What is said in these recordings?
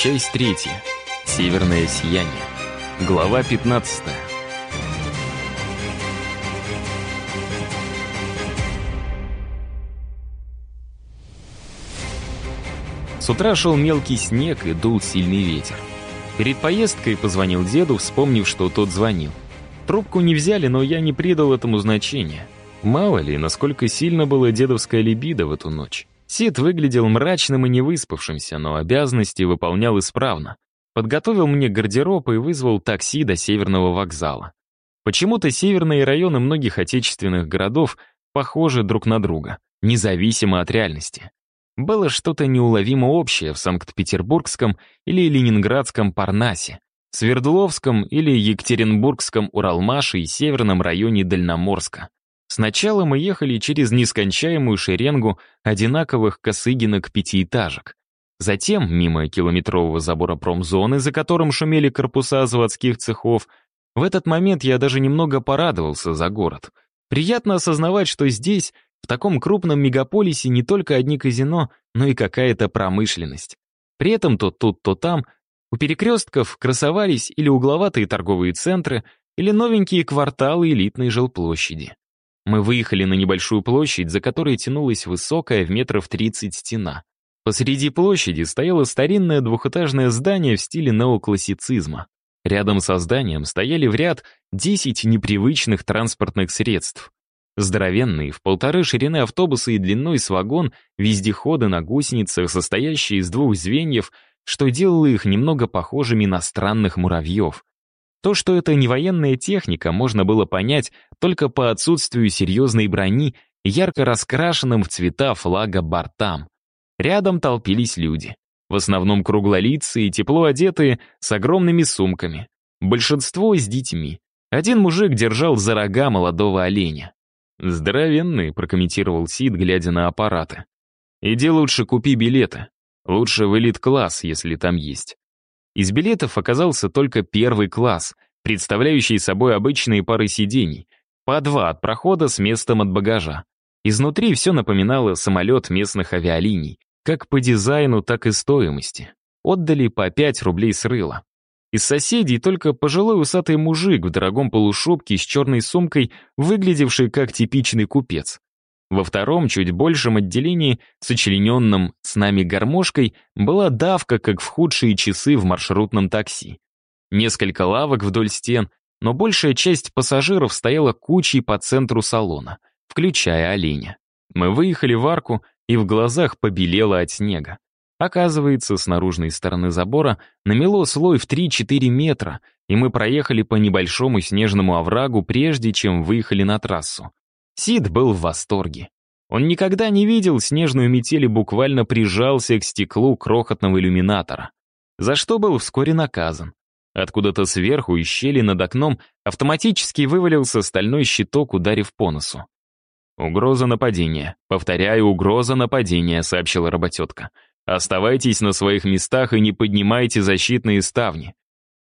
Часть третья. Северное сияние. Глава 15. С утра шел мелкий снег и дул сильный ветер. Перед поездкой позвонил деду, вспомнив, что тот звонил. Трубку не взяли, но я не придал этому значения. Мало ли, насколько сильно было дедовская либидо в эту ночь. Сид выглядел мрачным и невыспавшимся, но обязанности выполнял исправно. Подготовил мне гардероб и вызвал такси до северного вокзала. Почему-то северные районы многих отечественных городов похожи друг на друга, независимо от реальности. Было что-то неуловимо общее в Санкт-Петербургском или Ленинградском Парнасе, Свердловском или Екатеринбургском Уралмаше и северном районе Дальноморска. Сначала мы ехали через нескончаемую шеренгу одинаковых косыгинок-пятиэтажек. Затем, мимо километрового забора промзоны, за которым шумели корпуса заводских цехов, в этот момент я даже немного порадовался за город. Приятно осознавать, что здесь, в таком крупном мегаполисе, не только одни казино, но и какая-то промышленность. При этом то тут, то там у перекрестков красовались или угловатые торговые центры, или новенькие кварталы элитной жилплощади. Мы выехали на небольшую площадь, за которой тянулась высокая в метров 30 стена. Посреди площади стояло старинное двухэтажное здание в стиле неоклассицизма. Рядом со зданием стояли в ряд 10 непривычных транспортных средств. Здоровенные, в полторы ширины автобусы и длиной с вагон, вездеходы на гусеницах, состоящие из двух звеньев, что делало их немного похожими на странных муравьев. То, что это не военная техника, можно было понять только по отсутствию серьезной брони ярко раскрашенным в цвета флага бортам. Рядом толпились люди. В основном круглолицые, тепло одетые, с огромными сумками. Большинство с детьми. Один мужик держал за рога молодого оленя. «Здоровенный», — прокомментировал Сид, глядя на аппараты. «Иди лучше купи билеты. Лучше в элит-класс, если там есть. Из билетов оказался только первый класс, представляющий собой обычные пары сидений, по два от прохода с местом от багажа. Изнутри все напоминало самолет местных авиалиний, как по дизайну, так и стоимости. Отдали по 5 рублей с рыла. Из соседей только пожилой усатый мужик в дорогом полушубке с черной сумкой, выглядевший как типичный купец. Во втором, чуть большем отделении, сочлененном с нами гармошкой, была давка, как в худшие часы в маршрутном такси. Несколько лавок вдоль стен, но большая часть пассажиров стояла кучей по центру салона, включая оленя. Мы выехали в арку, и в глазах побелело от снега. Оказывается, с наружной стороны забора намело слой в 3-4 метра, и мы проехали по небольшому снежному оврагу, прежде чем выехали на трассу. Сид был в восторге. Он никогда не видел снежную метель и буквально прижался к стеклу крохотного иллюминатора, за что был вскоре наказан. Откуда-то сверху из щели над окном автоматически вывалился стальной щиток, ударив по носу. «Угроза нападения. Повторяю, угроза нападения», — сообщила работетка. «Оставайтесь на своих местах и не поднимайте защитные ставни».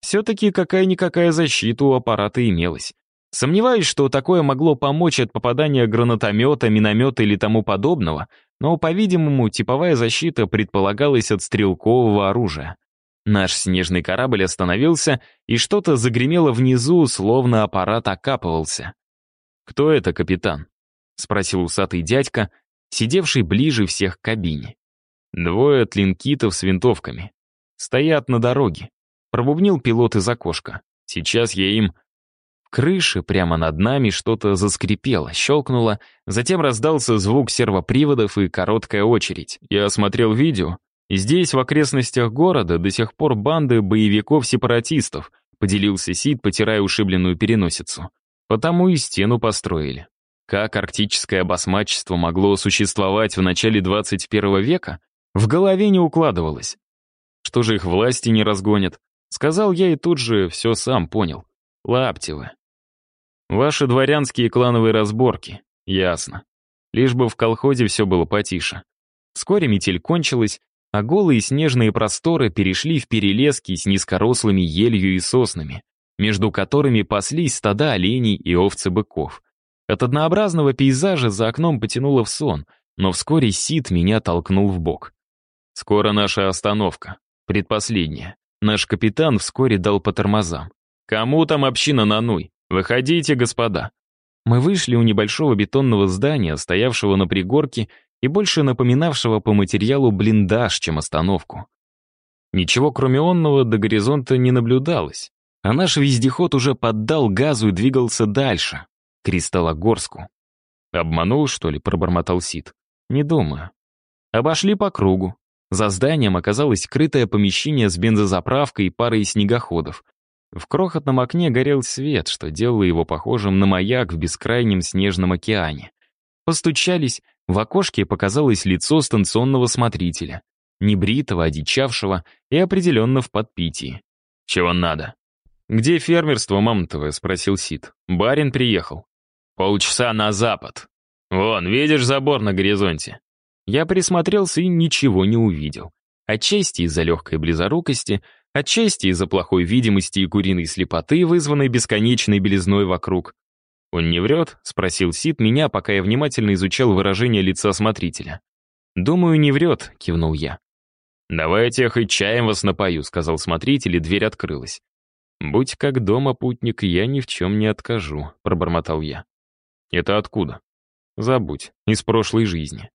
Все-таки какая-никакая защита у аппарата имелась. Сомневаюсь, что такое могло помочь от попадания гранатомета, миномета или тому подобного, но, по-видимому, типовая защита предполагалась от стрелкового оружия. Наш снежный корабль остановился, и что-то загремело внизу, словно аппарат окапывался. «Кто это, капитан?» — спросил усатый дядька, сидевший ближе всех к кабине. «Двое тлинкитов с винтовками. Стоят на дороге», — пробубнил пилот из окошка. «Сейчас я им крыше прямо над нами что-то заскрипело, щелкнуло, затем раздался звук сервоприводов и короткая очередь. Я осмотрел видео. Здесь, в окрестностях города, до сих пор банды боевиков-сепаратистов, поделился Сид, потирая ушибленную переносицу. Потому и стену построили. Как арктическое басмачество могло существовать в начале 21 века, в голове не укладывалось. Что же их власти не разгонят? Сказал я и тут же все сам понял. Лаптевы. Ваши дворянские клановые разборки. Ясно. Лишь бы в колхозе все было потише. Вскоре метель кончилась, а голые снежные просторы перешли в перелески с низкорослыми елью и соснами, между которыми паслись стада оленей и овцы быков. От однообразного пейзажа за окном потянуло в сон, но вскоре Сид меня толкнул в бок. «Скоро наша остановка. Предпоследняя. Наш капитан вскоре дал по тормозам. «Кому там община на нуй? Выходите, господа». Мы вышли у небольшого бетонного здания, стоявшего на пригорке и больше напоминавшего по материалу блиндаж, чем остановку. Ничего кроме онного до горизонта не наблюдалось, а наш вездеход уже поддал газу и двигался дальше, к Кристаллогорску. «Обманул, что ли?» — пробормотал Сид. «Не думаю». Обошли по кругу. За зданием оказалось скрытое помещение с бензозаправкой и парой снегоходов. В крохотном окне горел свет, что делало его похожим на маяк в бескрайнем снежном океане. Постучались, в окошке показалось лицо станционного смотрителя небритого, одичавшего и определенно в подпитии. «Чего надо?» «Где фермерство мамонтовое?» — спросил Сид. «Барин приехал». «Полчаса на запад. Вон, видишь забор на горизонте?» Я присмотрелся и ничего не увидел. Отчасти из-за легкой близорукости, отчасти из-за плохой видимости и куриной слепоты, вызванной бесконечной белизной вокруг. «Он не врет?» — спросил Сид меня, пока я внимательно изучал выражение лица смотрителя. «Думаю, не врет», — кивнул я. «Давайте я хоть чаем вас напою», — сказал смотритель, и дверь открылась. «Будь как дома, путник, я ни в чем не откажу», — пробормотал я. «Это откуда?» «Забудь, из прошлой жизни».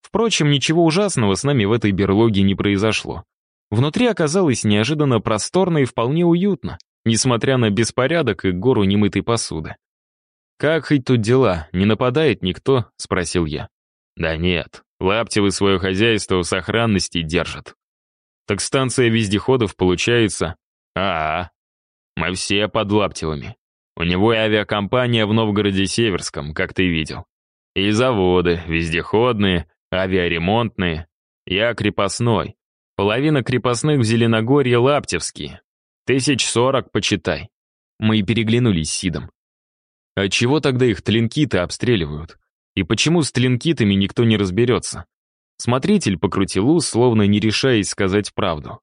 Впрочем, ничего ужасного с нами в этой берлоге не произошло. Внутри оказалось неожиданно просторно и вполне уютно, несмотря на беспорядок и гору немытой посуды. «Как хоть тут дела? Не нападает никто?» — спросил я. «Да нет, Лаптевы свое хозяйство в сохранности держат. Так станция вездеходов получается... А, -а, мы все под Лаптевыми. У него и авиакомпания в Новгороде-Северском, как ты видел. И заводы, вездеходные, авиаремонтные. Я крепостной. Половина крепостных в Зеленогорье Лаптевские. Тысяч сорок, почитай. Мы переглянулись с Сидом. А чего тогда их тлинки-то обстреливают? И почему с тлинкитами никто не разберется? Смотритель покрутил ус, словно не решаясь сказать правду.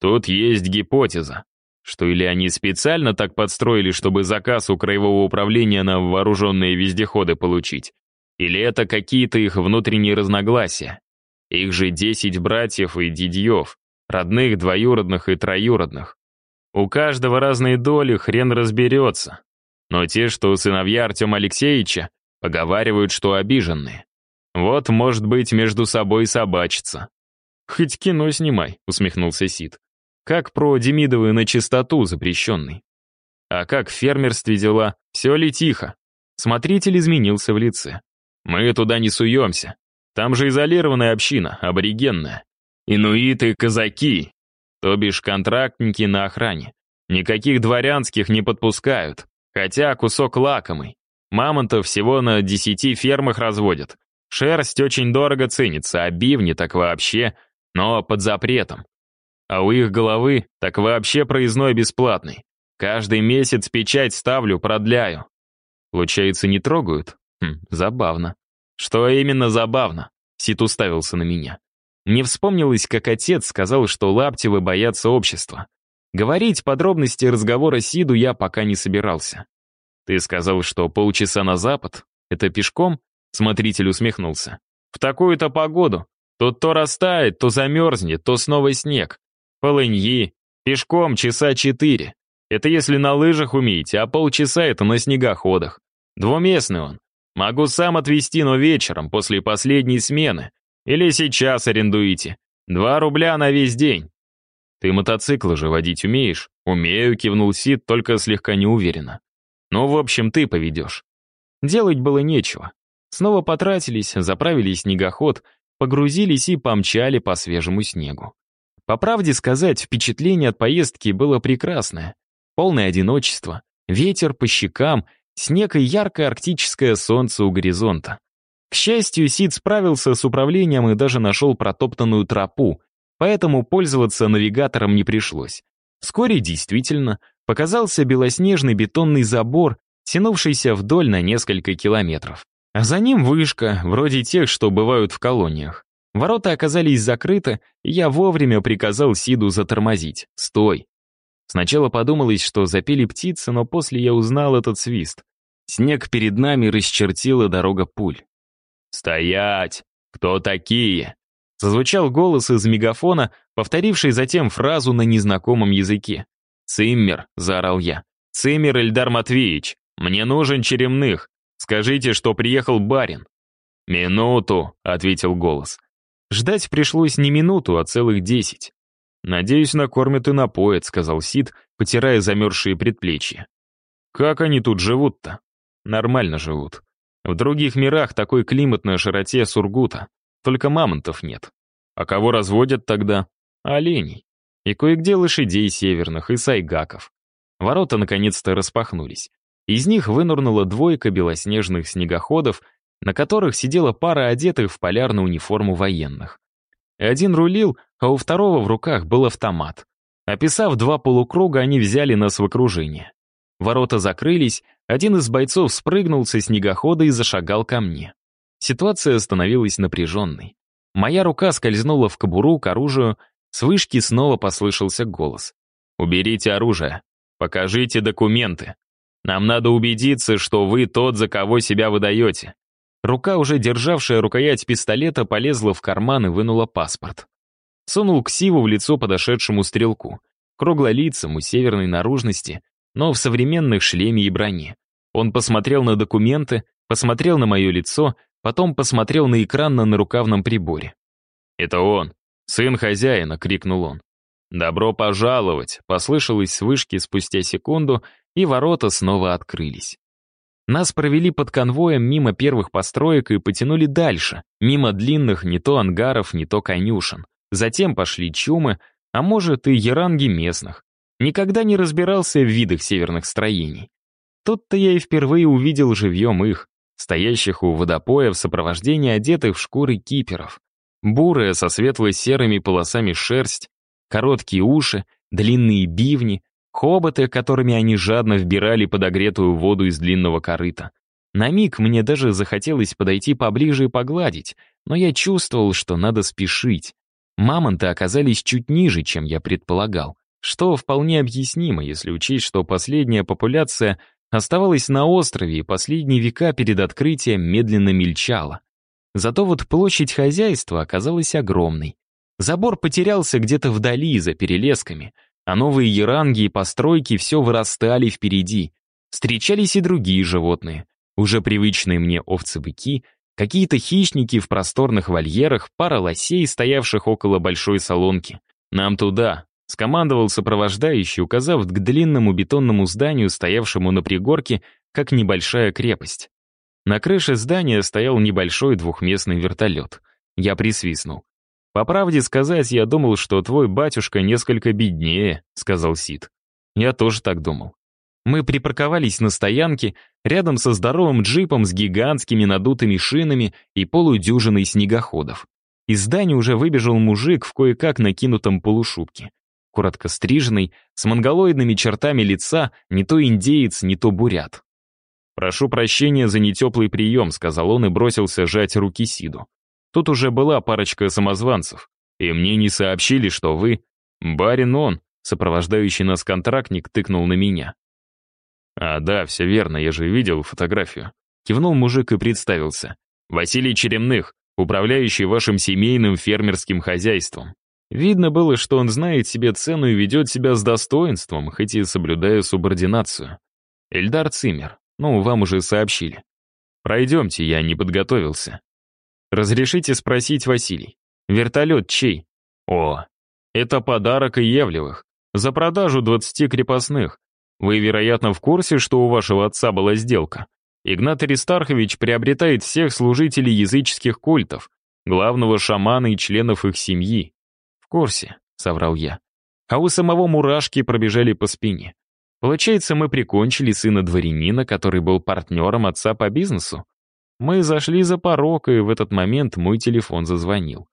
Тут есть гипотеза, что или они специально так подстроили, чтобы заказ у краевого управления на вооруженные вездеходы получить, или это какие-то их внутренние разногласия. Их же десять братьев и дядьев, родных, двоюродных и троюродных. У каждого разные доли, хрен разберется. Но те, что сыновья Артема Алексеевича, Поговаривают, что обиженные. Вот, может быть, между собой собачиться. «Хоть кино снимай», — усмехнулся Сид. «Как про Демидовы на чистоту запрещенный». «А как в фермерстве дела? Все ли тихо?» Смотритель изменился в лице. «Мы туда не суемся. Там же изолированная община, аборигенная. Инуиты, казаки, то бишь контрактники на охране. Никаких дворянских не подпускают, хотя кусок лакомый. Мамонтов всего на десяти фермах разводят. Шерсть очень дорого ценится, а бивни так вообще, но под запретом. А у их головы так вообще проездной бесплатный. Каждый месяц печать ставлю, продляю. Получается, не трогают? Хм, забавно. Что именно забавно? Сит уставился на меня. Мне вспомнилось, как отец сказал, что Лаптевы боятся общества. Говорить подробности разговора Сиду я пока не собирался. «Ты сказал, что полчаса на запад? Это пешком?» Смотритель усмехнулся. «В такую-то погоду. Тут то растает, то замерзнет, то снова снег. Полыньи. Пешком часа четыре. Это если на лыжах умеете, а полчаса это на снегоходах. Двуместный он. Могу сам отвезти, но вечером, после последней смены. Или сейчас арендуете. Два рубля на весь день. Ты мотоцикл же водить умеешь? Умею, кивнул Сид, только слегка неуверенно. Ну, в общем, ты поведешь. Делать было нечего. Снова потратились, заправили снегоход, погрузились и помчали по свежему снегу. По правде сказать, впечатление от поездки было прекрасное. Полное одиночество, ветер по щекам, снег и яркое арктическое солнце у горизонта. К счастью, Сид справился с управлением и даже нашел протоптанную тропу, поэтому пользоваться навигатором не пришлось. Вскоре действительно показался белоснежный бетонный забор, тянувшийся вдоль на несколько километров. А за ним вышка, вроде тех, что бывают в колониях. Ворота оказались закрыты, и я вовремя приказал Сиду затормозить. «Стой!» Сначала подумалось, что запели птицы, но после я узнал этот свист. Снег перед нами расчертила дорога пуль. «Стоять! Кто такие?» Зазвучал голос из мегафона, повторивший затем фразу на незнакомом языке. «Циммер», — заорал я. «Циммер Эльдар Матвеевич, мне нужен черемных. Скажите, что приехал барин». «Минуту», — ответил голос. Ждать пришлось не минуту, а целых десять. «Надеюсь, накормят и напоят», — сказал Сид, потирая замерзшие предплечья. «Как они тут живут-то?» «Нормально живут. В других мирах такой климат на широте Сургута. Только мамонтов нет. А кого разводят тогда? Оленей. И кое-где лошадей северных и сайгаков. Ворота наконец-то распахнулись. Из них вынырнула двойка белоснежных снегоходов, на которых сидела пара одетых в полярную униформу военных. Один рулил, а у второго в руках был автомат. Описав два полукруга, они взяли нас в окружение. Ворота закрылись, один из бойцов спрыгнул со снегохода и зашагал ко мне. Ситуация становилась напряженной. Моя рука скользнула в кобуру к оружию, с вышки снова послышался голос. «Уберите оружие. Покажите документы. Нам надо убедиться, что вы тот, за кого себя выдаете». Рука, уже державшая рукоять пистолета, полезла в карман и вынула паспорт. Сунул ксиву в лицо подошедшему стрелку. Круглолицому, северной наружности, но в современных шлеме и броне. Он посмотрел на документы, посмотрел на мое лицо, потом посмотрел на экран на нарукавном приборе. «Это он, сын хозяина!» — крикнул он. «Добро пожаловать!» — послышалось с вышки спустя секунду, и ворота снова открылись. Нас провели под конвоем мимо первых построек и потянули дальше, мимо длинных не то ангаров, не то конюшен. Затем пошли чумы, а может и яранги местных. Никогда не разбирался в видах северных строений. Тут-то я и впервые увидел живьем их, стоящих у водопоя в сопровождении одетых в шкуры киперов. Бурая со светло-серыми полосами шерсть, короткие уши, длинные бивни, хоботы, которыми они жадно вбирали подогретую воду из длинного корыта. На миг мне даже захотелось подойти поближе и погладить, но я чувствовал, что надо спешить. Мамонты оказались чуть ниже, чем я предполагал, что вполне объяснимо, если учесть, что последняя популяция оставалась на острове и последние века перед открытием медленно мельчала. Зато вот площадь хозяйства оказалась огромной. Забор потерялся где-то вдали, за перелесками, а новые яранги и постройки все вырастали впереди. Встречались и другие животные, уже привычные мне овцы-быки, какие-то хищники в просторных вольерах, пара лосей, стоявших около большой салонки. «Нам туда», — скомандовал сопровождающий, указав к длинному бетонному зданию, стоявшему на пригорке, как небольшая крепость. На крыше здания стоял небольшой двухместный вертолет. Я присвистнул. «По правде сказать, я думал, что твой батюшка несколько беднее», — сказал Сид. Я тоже так думал. Мы припарковались на стоянке рядом со здоровым джипом с гигантскими надутыми шинами и полудюжиной снегоходов. Из здания уже выбежал мужик в кое-как накинутом полушубке. Коротко стриженный, с монголоидными чертами лица, не то индеец, не то бурят. «Прошу прощения за нетеплый прием», — сказал он и бросился жать руки Сиду. Тут уже была парочка самозванцев, и мне не сообщили, что вы... Барин он, сопровождающий нас контрактник, тыкнул на меня. «А, да, все верно, я же видел фотографию». Кивнул мужик и представился. «Василий Черемных, управляющий вашим семейным фермерским хозяйством». Видно было, что он знает себе цену и ведет себя с достоинством, хоть и соблюдая субординацию. Эльдар Цимер, ну, вам уже сообщили. Пройдемте, я не подготовился. «Разрешите спросить, Василий, вертолет чей?» «О, это подарок Иевлевых. За продажу 20 крепостных. Вы, вероятно, в курсе, что у вашего отца была сделка. Игнат Аристархович приобретает всех служителей языческих культов, главного шамана и членов их семьи. В курсе, соврал я. А у самого мурашки пробежали по спине. Получается, мы прикончили сына дворянина, который был партнером отца по бизнесу? Мы зашли за порог, и в этот момент мой телефон зазвонил.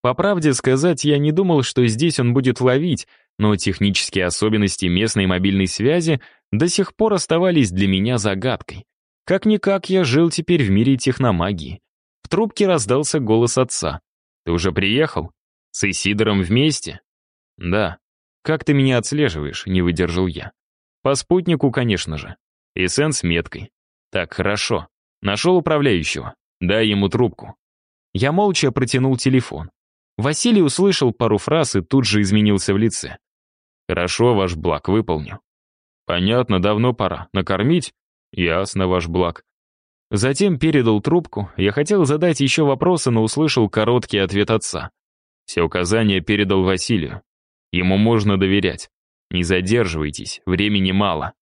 По правде сказать, я не думал, что здесь он будет ловить, но технические особенности местной мобильной связи до сих пор оставались для меня загадкой. Как-никак я жил теперь в мире техномагии. В трубке раздался голос отца. «Ты уже приехал? С Исидором вместе?» «Да». «Как ты меня отслеживаешь?» — не выдержал я. «По спутнику, конечно же. И сен с меткой. Так, хорошо. Нашел управляющего. Дай ему трубку. Я молча протянул телефон. Василий услышал пару фраз и тут же изменился в лице. «Хорошо, ваш благ, выполню». «Понятно, давно пора. Накормить?» «Ясно, ваш благ». Затем передал трубку. Я хотел задать еще вопросы, но услышал короткий ответ отца. Все указания передал Василию. Ему можно доверять. Не задерживайтесь, времени мало.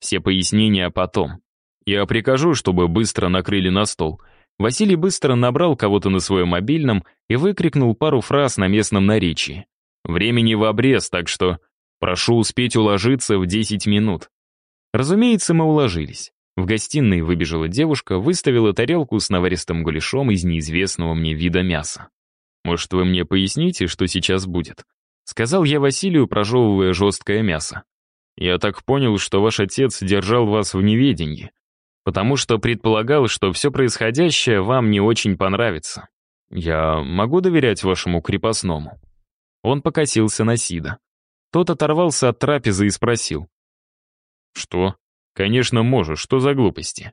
Все пояснения потом. Я прикажу, чтобы быстро накрыли на стол. Василий быстро набрал кого-то на своем мобильном и выкрикнул пару фраз на местном наречии. Времени в обрез, так что прошу успеть уложиться в 10 минут. Разумеется, мы уложились. В гостиной выбежала девушка, выставила тарелку с наваристым гуляшом из неизвестного мне вида мяса. «Может, вы мне поясните, что сейчас будет?» Сказал я Василию, прожевывая жесткое мясо. «Я так понял, что ваш отец держал вас в неведении, потому что предполагал, что все происходящее вам не очень понравится. Я могу доверять вашему крепостному?» Он покосился на Сида. Тот оторвался от трапезы и спросил. «Что?» «Конечно, можешь. Что за глупости?»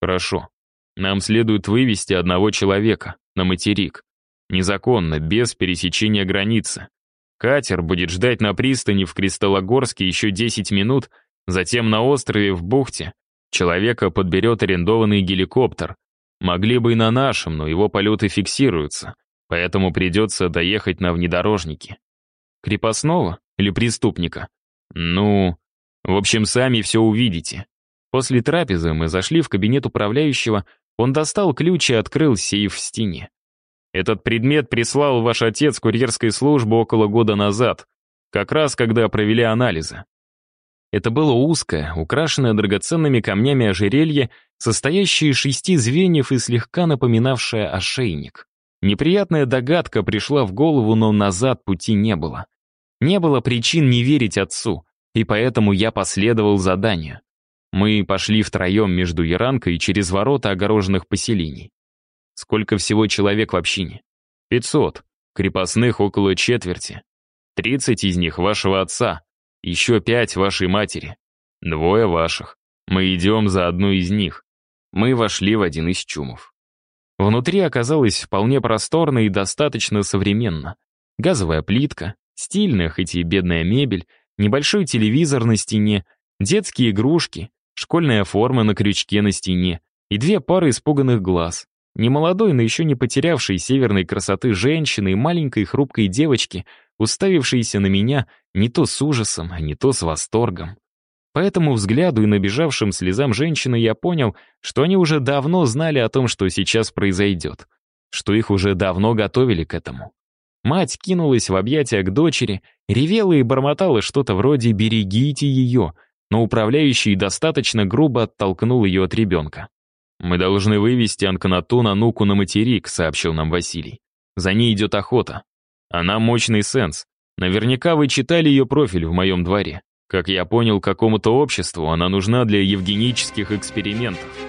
«Хорошо. Нам следует вывести одного человека на материк. Незаконно, без пересечения границы. Катер будет ждать на пристани в Кристаллогорске еще 10 минут, затем на острове в бухте человека подберет арендованный геликоптер. Могли бы и на нашем, но его полеты фиксируются, поэтому придется доехать на внедорожнике. Крепостного или преступника? Ну, в общем, сами все увидите. После трапезы мы зашли в кабинет управляющего, он достал ключ и открыл сейф в стене. Этот предмет прислал ваш отец курьерской службы около года назад, как раз когда провели анализы. Это было узкое, украшенное драгоценными камнями ожерелье, состоящее из шести звеньев и слегка напоминавшее ошейник. Неприятная догадка пришла в голову, но назад пути не было. Не было причин не верить отцу и поэтому я последовал заданию. Мы пошли втроем между Яранкой и через ворота огороженных поселений. Сколько всего человек в общине? Пятьсот. Крепостных около четверти. Тридцать из них вашего отца. Еще пять вашей матери. Двое ваших. Мы идем за одну из них. Мы вошли в один из чумов. Внутри оказалось вполне просторно и достаточно современно. Газовая плитка, стильная, хоть и бедная мебель, небольшой телевизор на стене, детские игрушки, школьная форма на крючке на стене и две пары испуганных глаз. Немолодой, но еще не потерявшей северной красоты женщины и маленькой хрупкой девочки, уставившейся на меня не то с ужасом, не то с восторгом. По этому взгляду и набежавшим слезам женщины я понял, что они уже давно знали о том, что сейчас произойдет, что их уже давно готовили к этому. Мать кинулась в объятия к дочери, ревела и бормотала что-то вроде «берегите ее», но управляющий достаточно грубо оттолкнул ее от ребенка. «Мы должны вывести Анканату на Нуку на материк», — сообщил нам Василий. «За ней идет охота. Она мощный сенс. Наверняка вы читали ее профиль в моем дворе. Как я понял, какому-то обществу она нужна для евгенических экспериментов».